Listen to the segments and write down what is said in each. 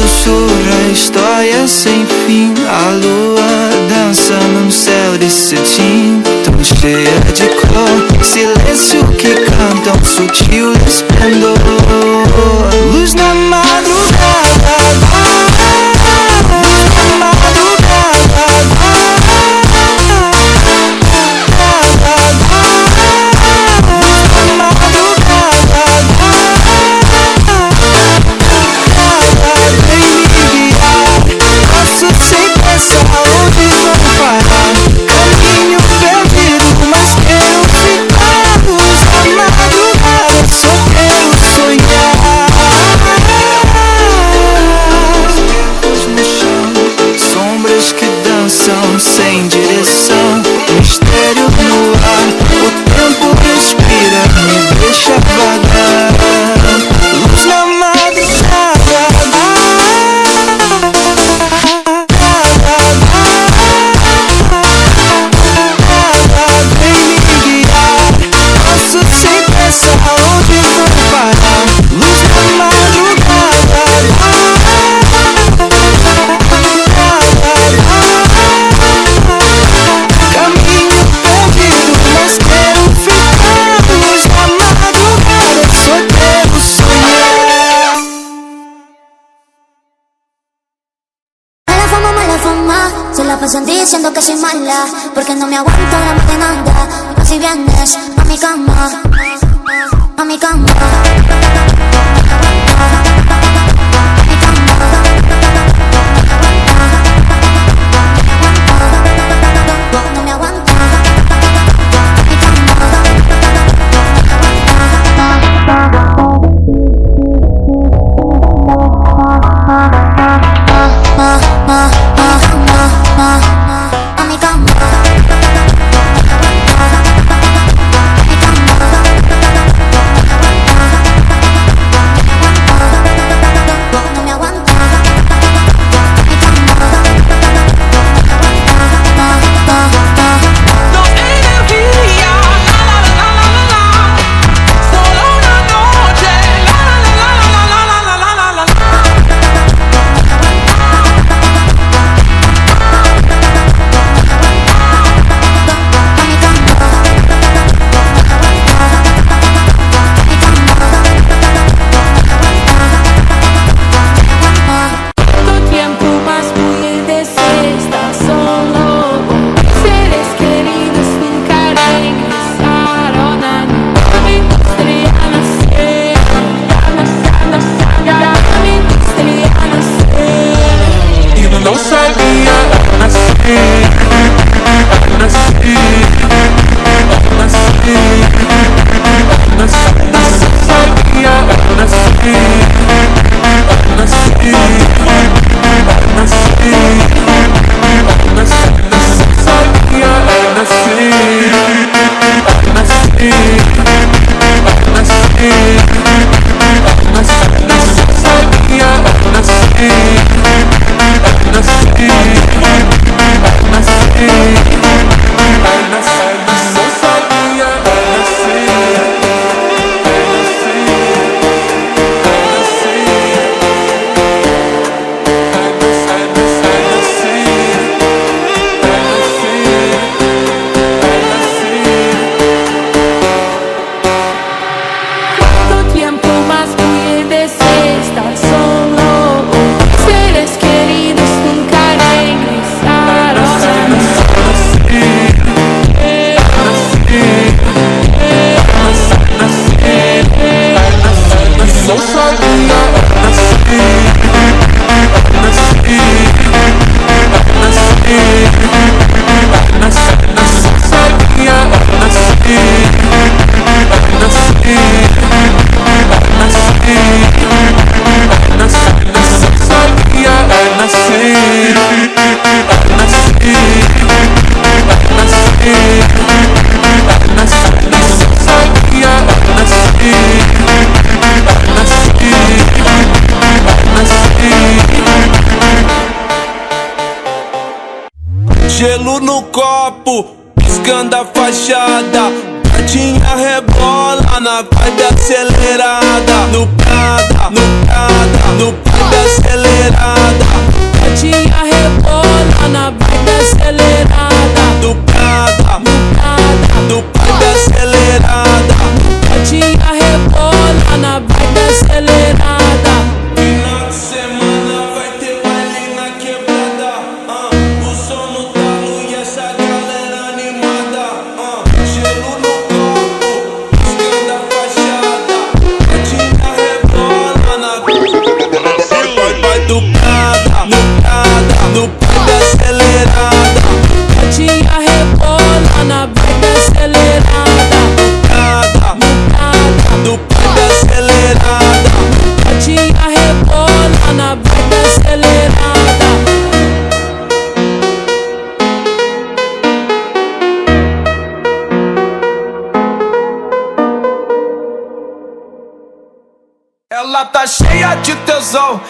sussurra história sem fim. A lua dança num céu de cetim, tão cheia de cor. Silêncio que canta um sutil esplendor. Luz na madrugada. Porque no me aguanto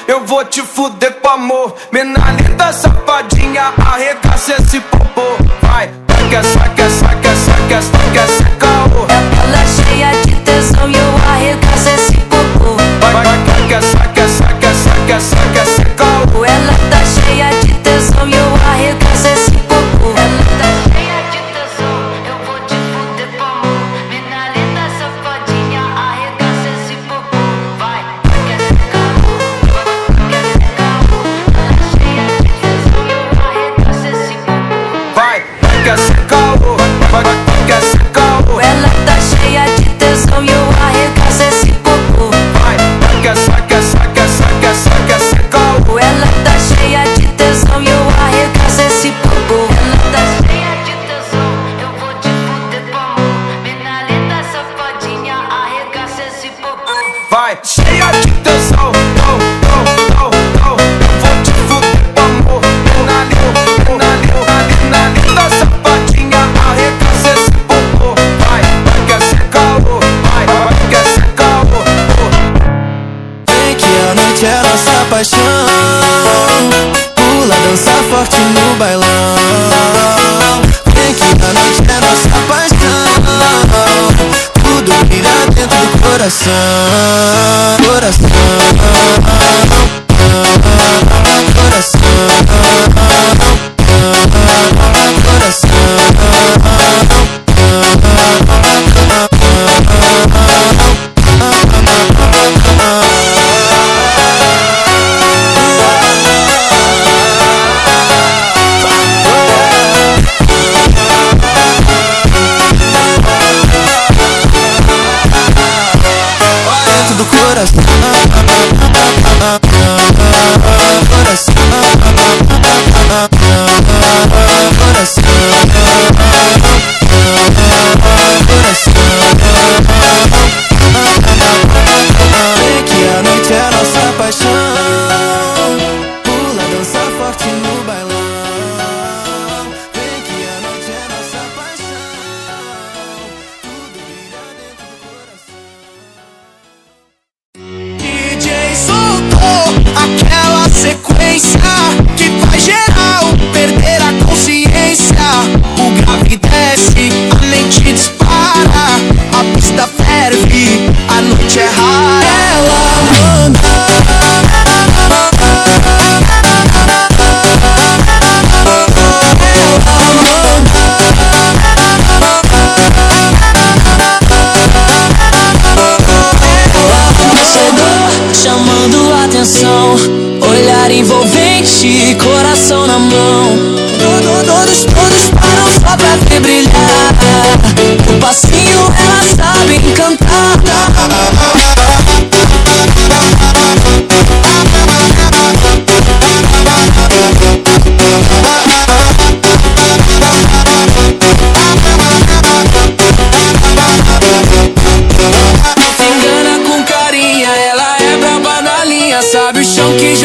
eu vou te fuder com amor. Mena linda, safadinha, arregaça esse popô. Vai, Saca, saca, saca, saca, saca, saca. さ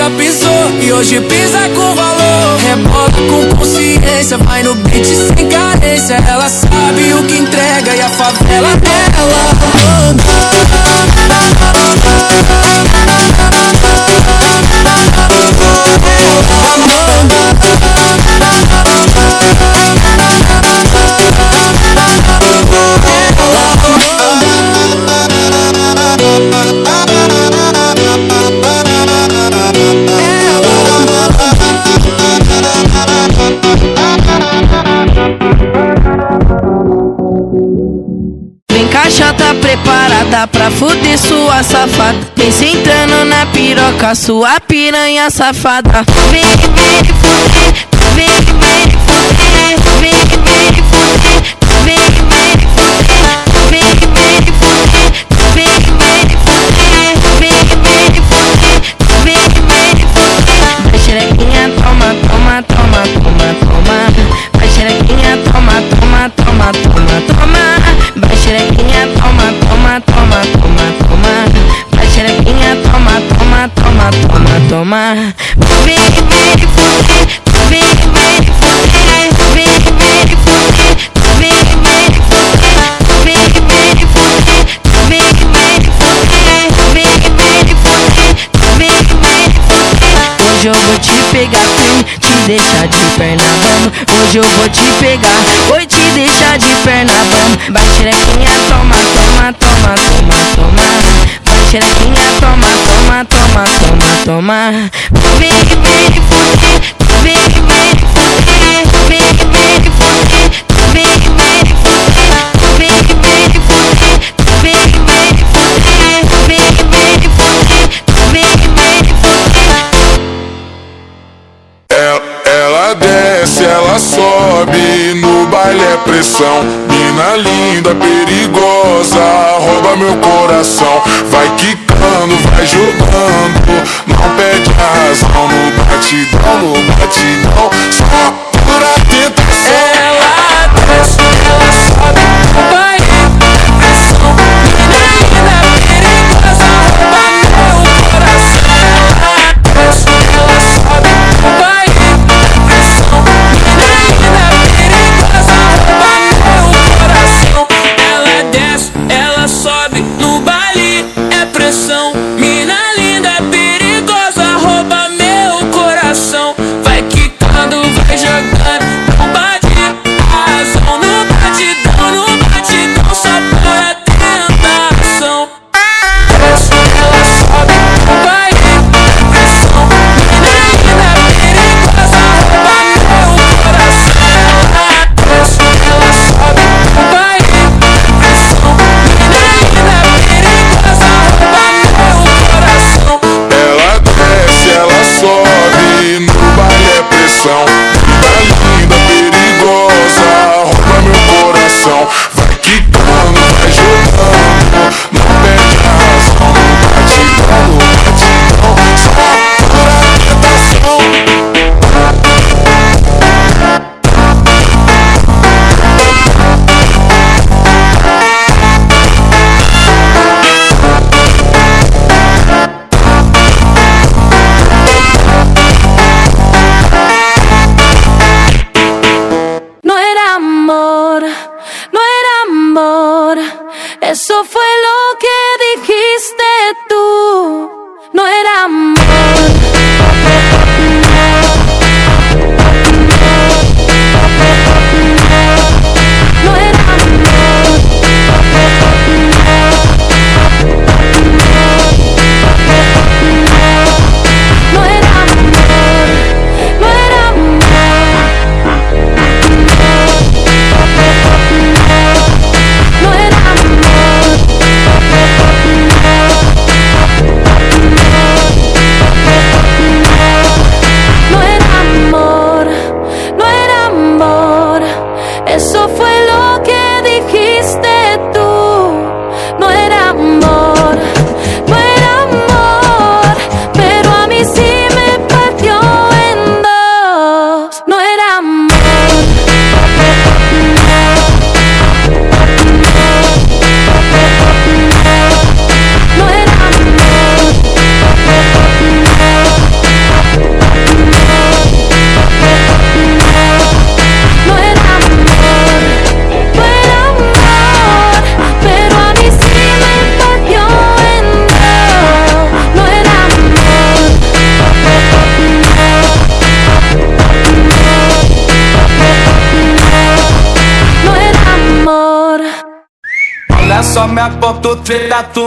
já pisou e hoje pisa com valor. rebota com consciência, vai no beat sem carência. Ela sabe o que entrega e a favela dela. safada. Vem sentando na piroca, sua piranha safada. Vem, vem, fuder, tomar. Vem, que vem, fuder, vem, que vem, fuder, vem, que vem, fuder, vem, que vem, fuder, vem, que vem, fuder, vem, que vem, fuder, vem, que vem, fuder, vem, vem, fuder. Hoje eu vou te pegar, vem, te deixar de perna, vamos. Hoje eu vou te pegar, vou te deixar de perna, vamos. Vai, xerequinha, toma, toma, toma, toma, toma. Vai, xerequinha, toma, toma toma, toma, toma, toma. Vem, vem, fuder.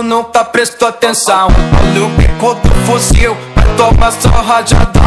nunca tá prestou atenção. Olha o que quando fosse eu Vai tomar só rajada.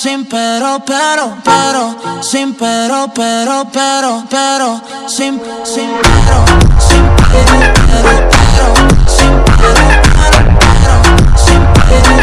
sin pero, pero, pero, sin pero, pero, pero, pero, sin, sin pero, sin pero, pero, pero, sin pero, pero, pero, sin pero.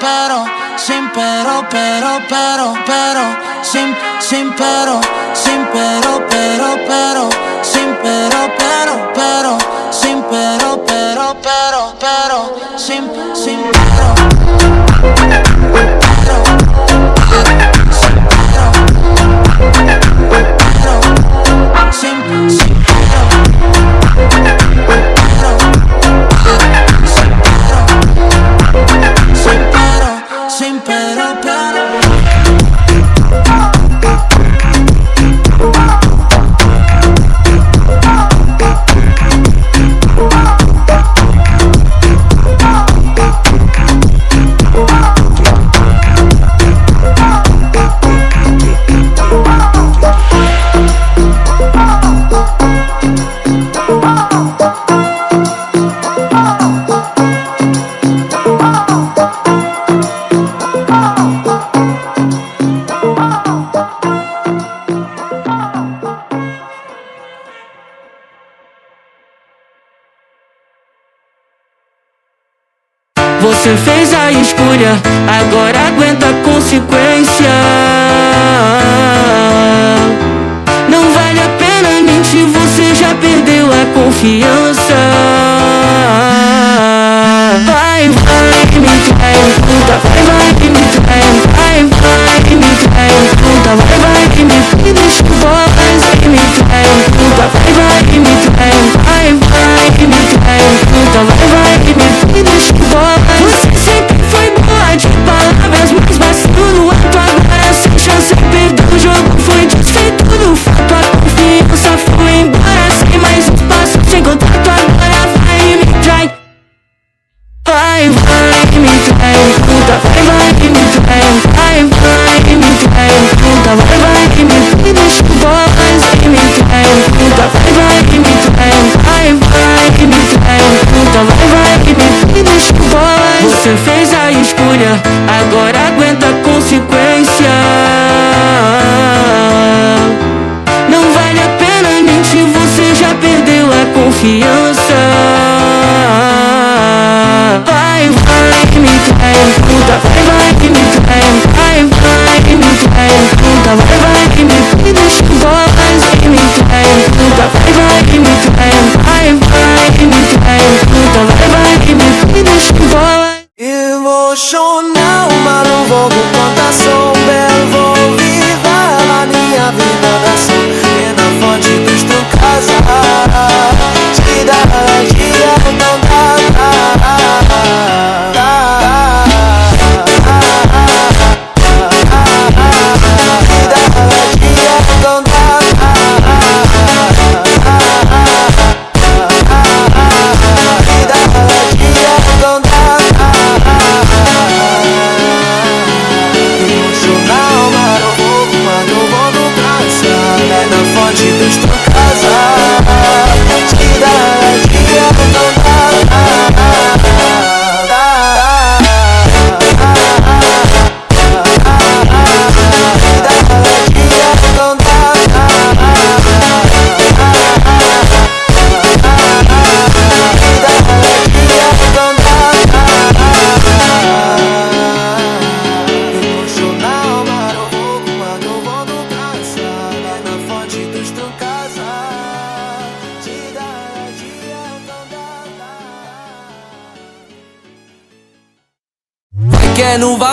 pero, sin pero, pero, pero, pero, sin, sin pero, sin pero, pero, pero, sin pero, pero, pero, sin pero, pero, pero, pero, sin, sin pero. Pero, sin sin fúria, agora aguenta a consequência. Não vale a pena mentir, você já perdeu a confiança.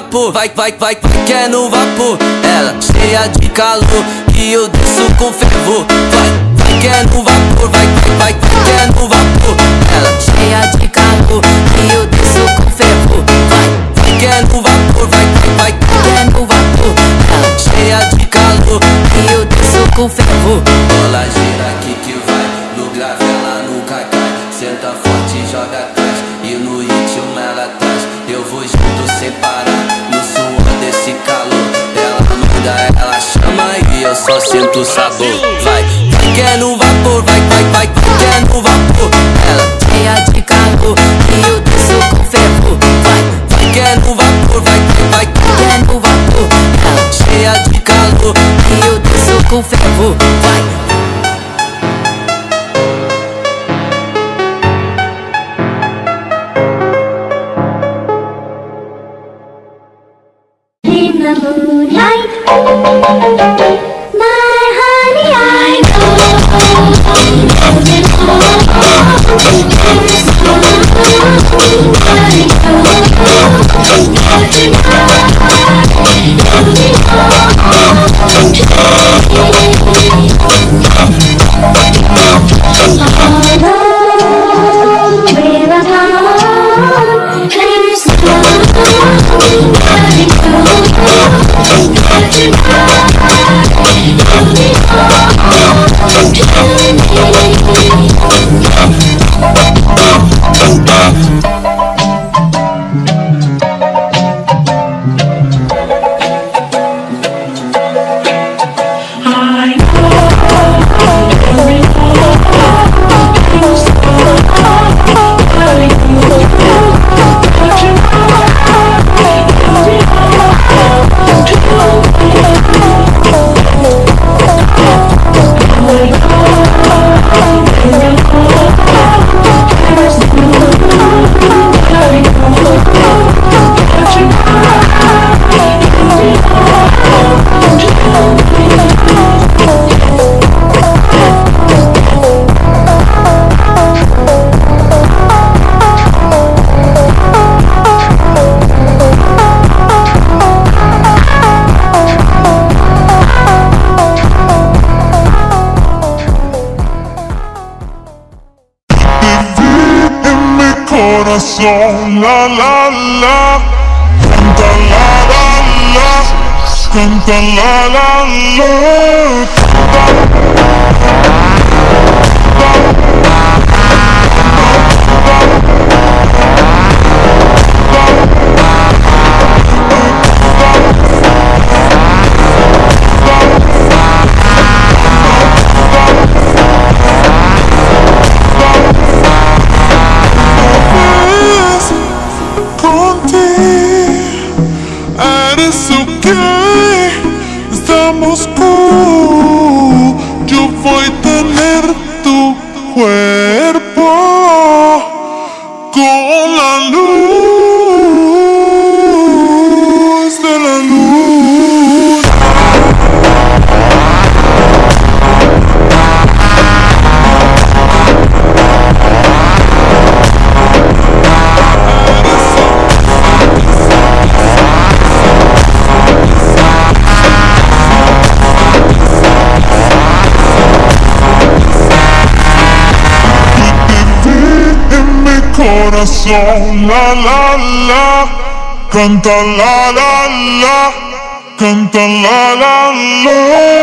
vapor, vai, vai, vai, vai é no vapor. Ela cheia de calor, que eu desço com fervor. Vai, vai que é no vapor, vai, vai, vai, vai é no vapor. Ela cheia de calor, que eu desço com fervor. Vai, vai que no vapor, vai, vai, vai que no vapor. Ela cheia de calor, que eu desço com fervor. Bola gira aqui. Só sinto o sabor. Vai, vai que é no vapor, vai, vai, vai, vai que é no vapor. Ela cheia de calor e eu desço com fervor. Vai, vai que é no vapor, vai, vai, vai que é no vapor. Ela cheia de calor e eu desço com fervor. Vai. Corazón, la la la, canta la la la, canta la la la.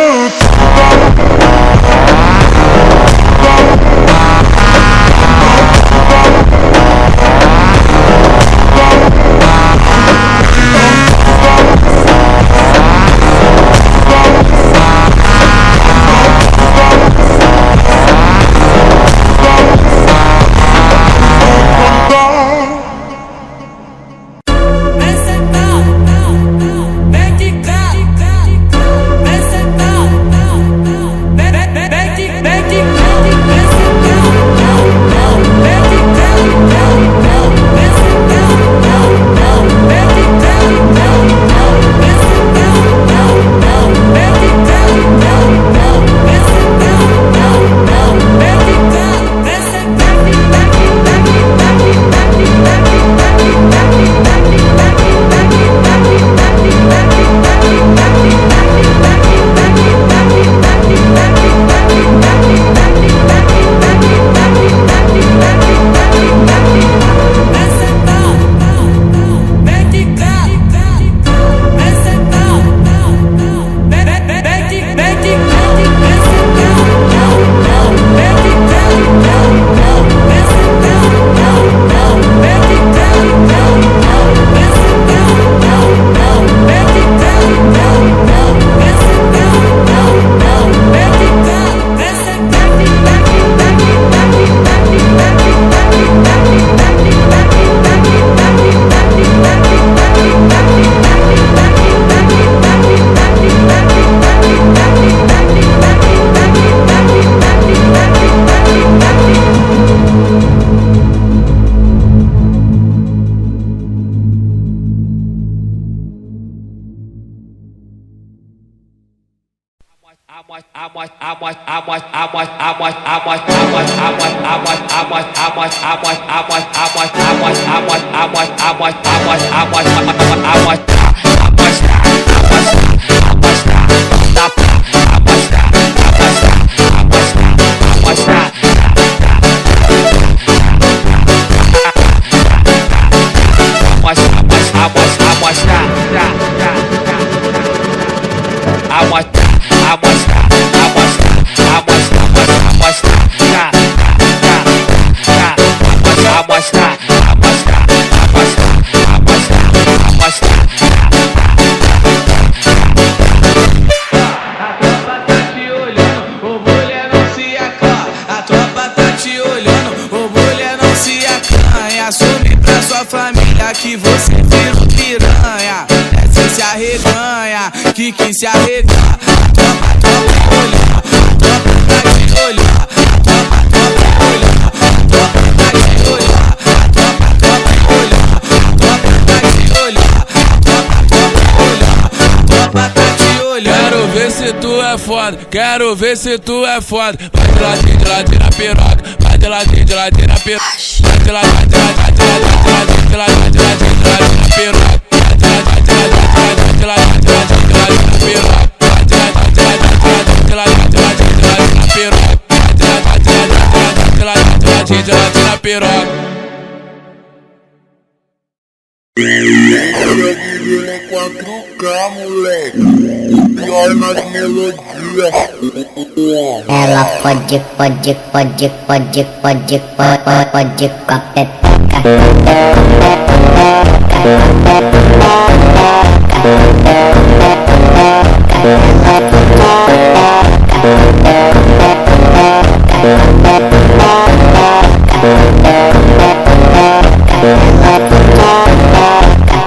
se tu é foda, quero ver se tu é foda. Vai de ladinho, de ladinho na piroca, vai de ladinho, de ladinho na piroca. Vai de ladinho, de ladinho, de ladinho, de ladinho, de ladinho na piroca. Quatro K, moleque. Ela pode, pode, pode, pode, pode, pode, pode com a pepeca.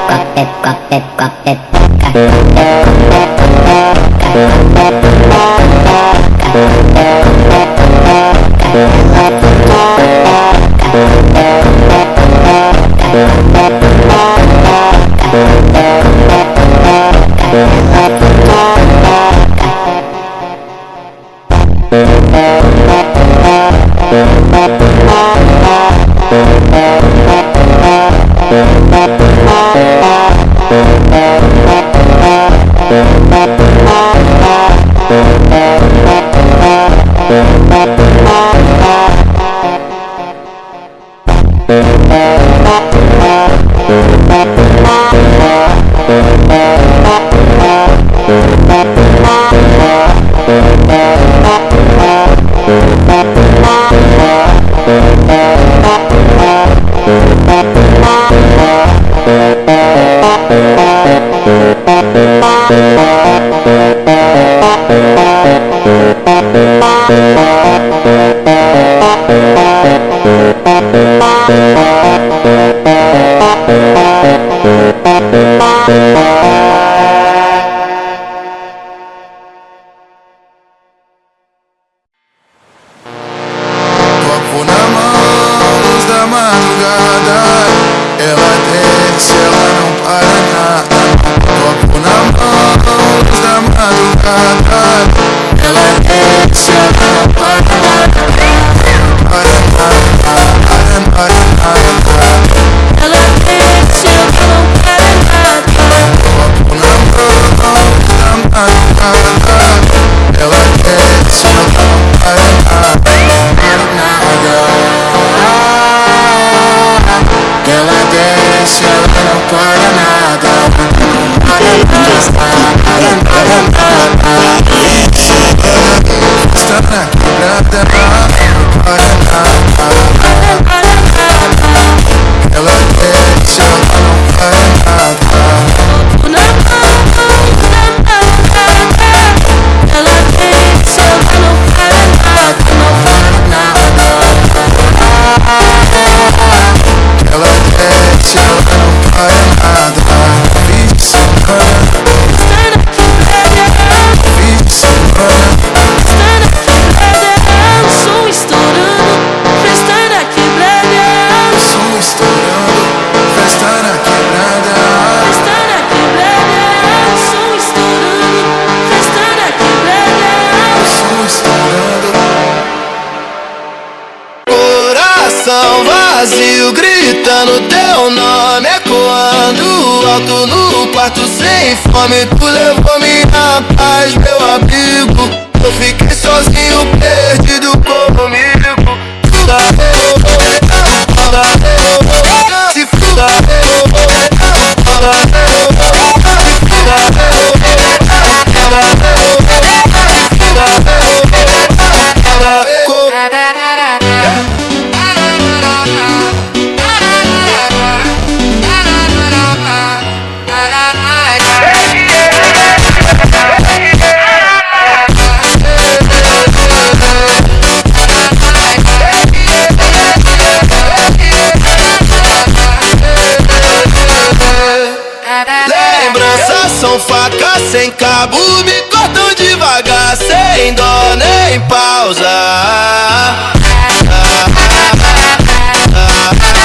Cop it, cop it, cop it, cop it. Thank you. Brasil gritando teu nome Ecoando alto no quarto sem fome. Tu levou minha paz, meu abrigo Eu fiquei sozinho, perdido Sem cabo me cortam devagar, sem dó nem pausa. Ah, ah, ah,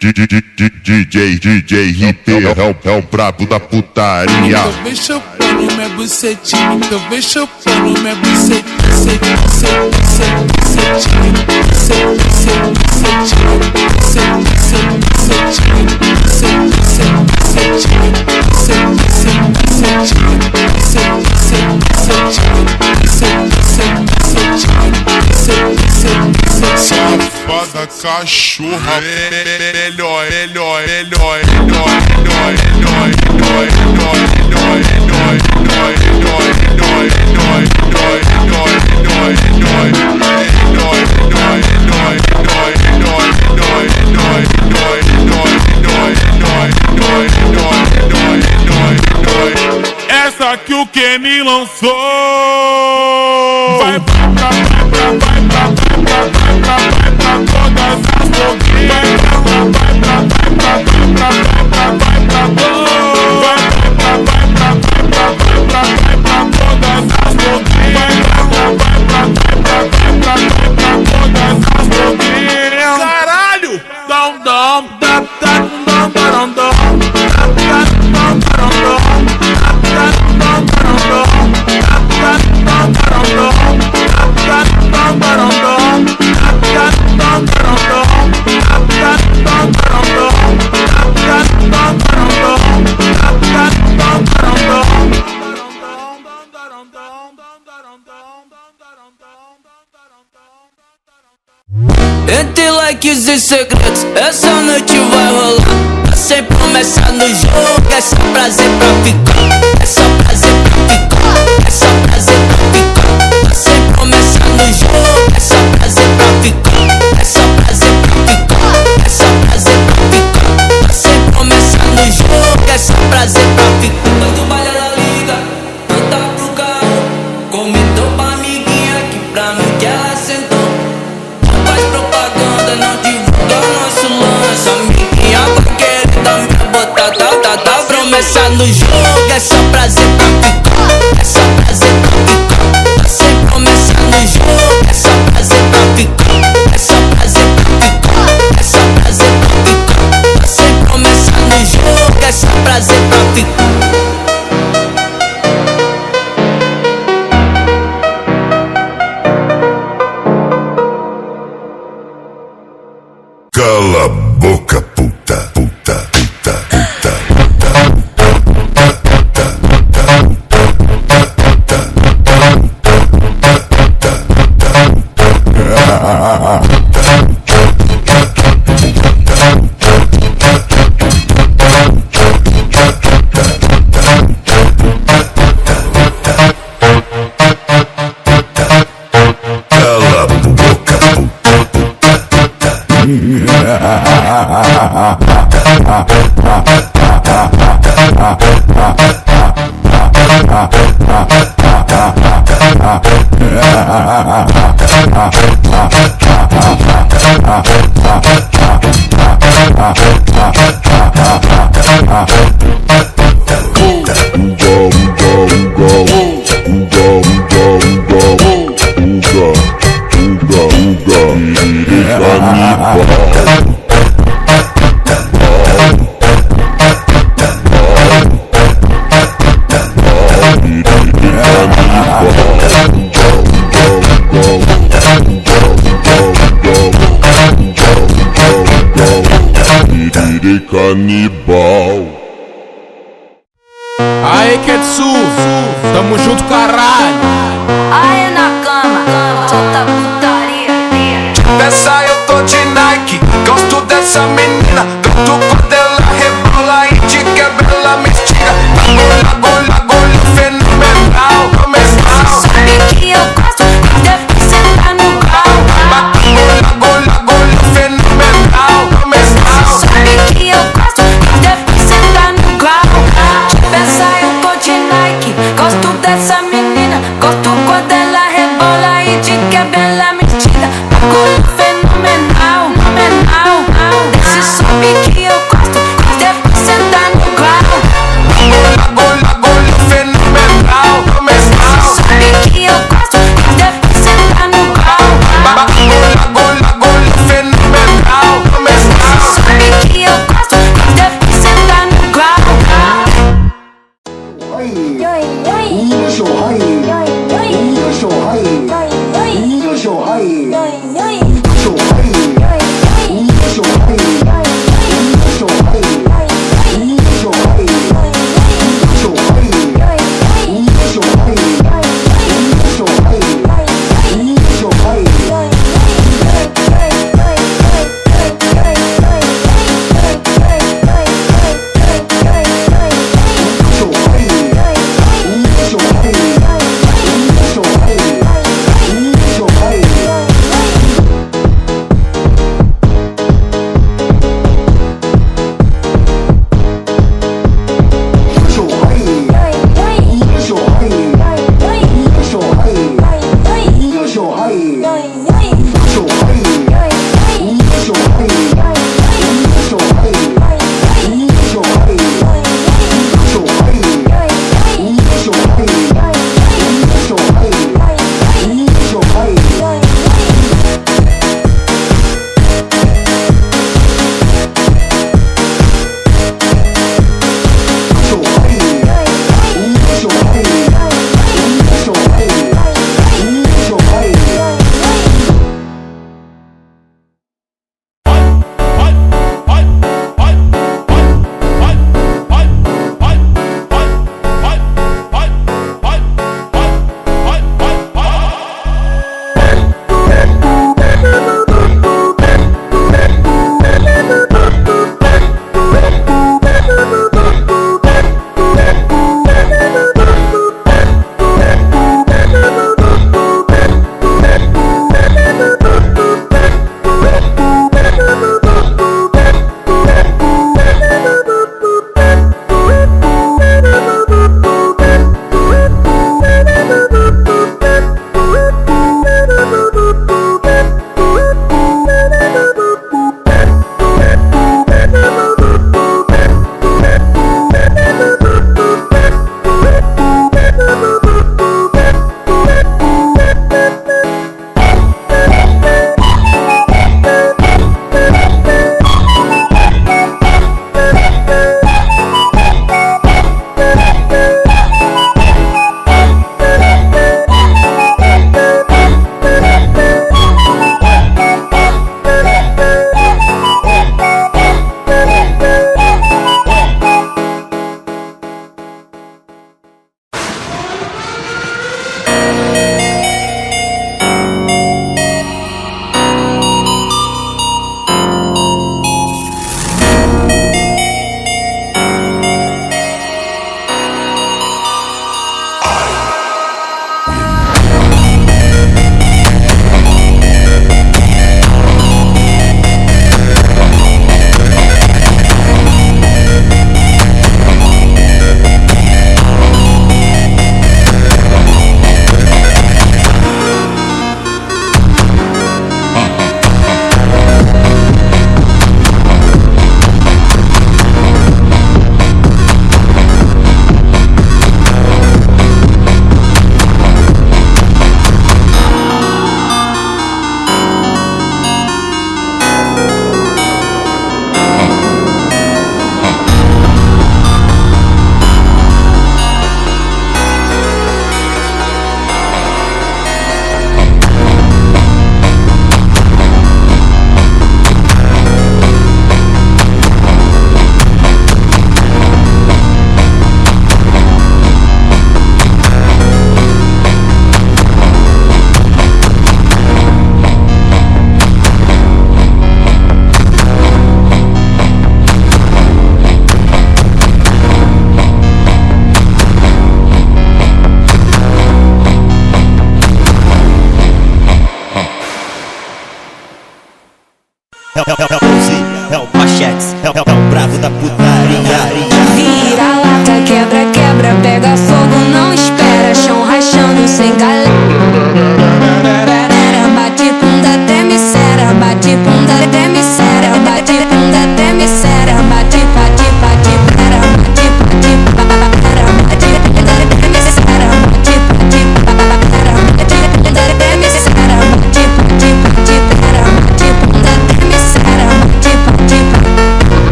DJ, DJ, é o, é o brabo da putaria. Então vem chupando minha bucetinha, então vem chupando minha bucetinha, bucetinha, bucetinha, bucetinha, Safada cachorra, melhor, melhor, melhor, melhor, melhor, melhor, melhor, melhor, melhor, melhor, melhor, Essa que o Kenny lançou. Vai Caralho! Likes e segredos, essa noite vai rolar. Tá sem promessa no jogo, é só prazer pra ficar. É só prazer pra ficar. É só prazer pra ficar. Tá sem promessa no jogo, é só prazer pra ficar. É só prazer pra ficar. É só prazer pra ficar. Tá sem promessa no jogo, é só prazer pra ficar. Promessa no jogo, é só prazer pra ficar É só prazer pra ficar Tá sem promessa no jogo, é só prazer pra ficar É só prazer pra ficar É só prazer pra ficar Tá sem promessa no jogo, é só prazer pra ficar Let's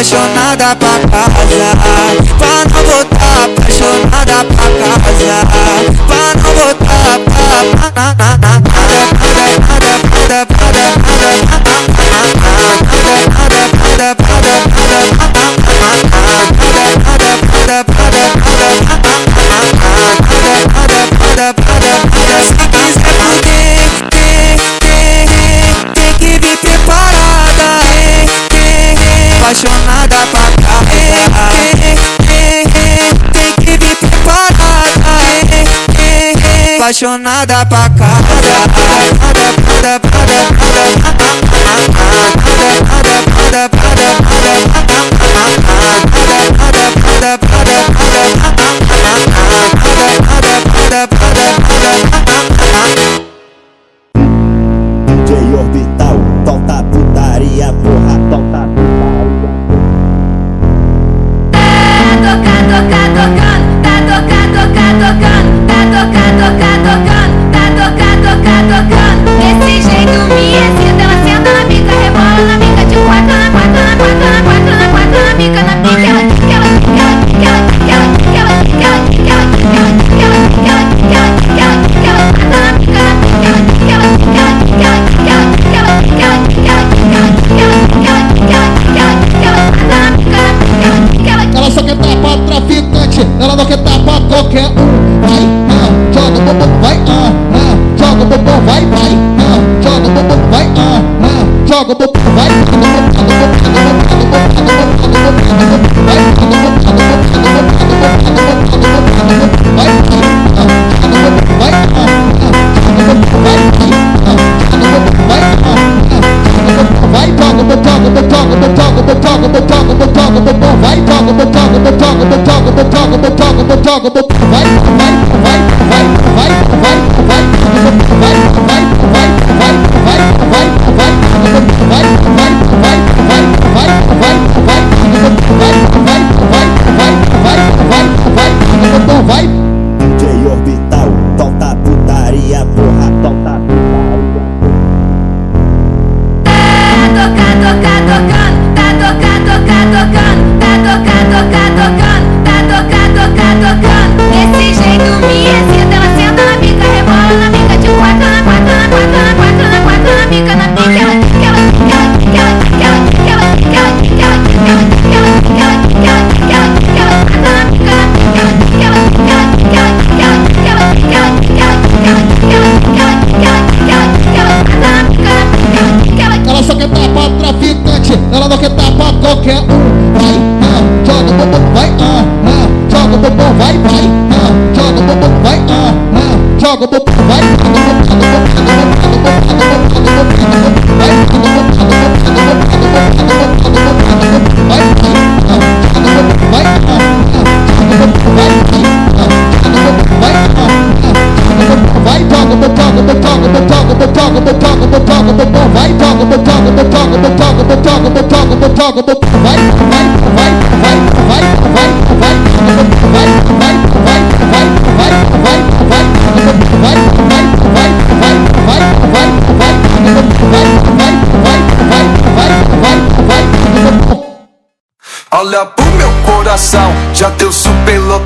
apaixonada pra casa apaixonada pra cara.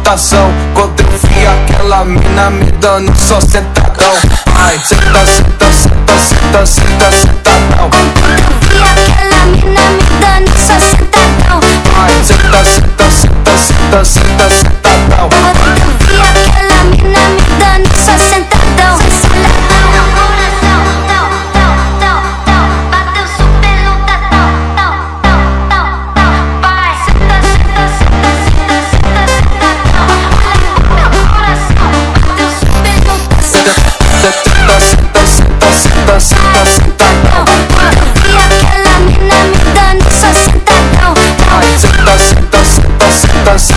tentação Quando eu vi aquela mina me dando só sentadão. Ai, senta, senta, senta, senta, senta, sentadão. Quando eu vi aquela mina me dando só sentadão. Ai, senta, senta, senta, senta, senta, sentadão Estás